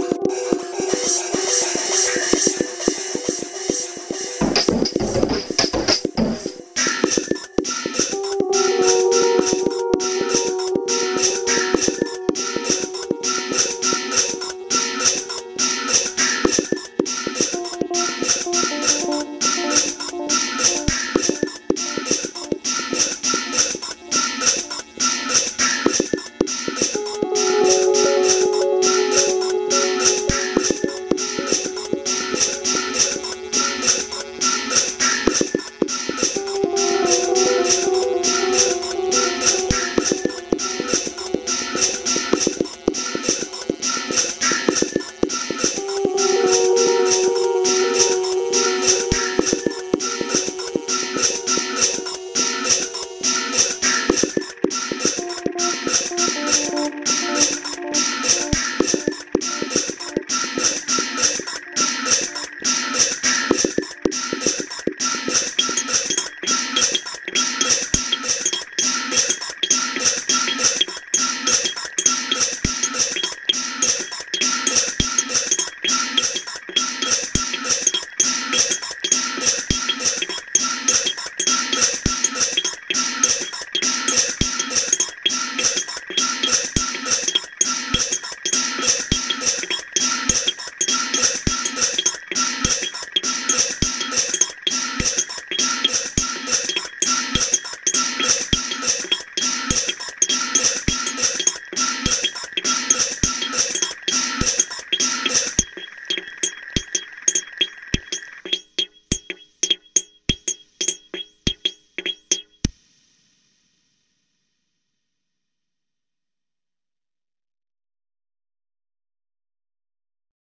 you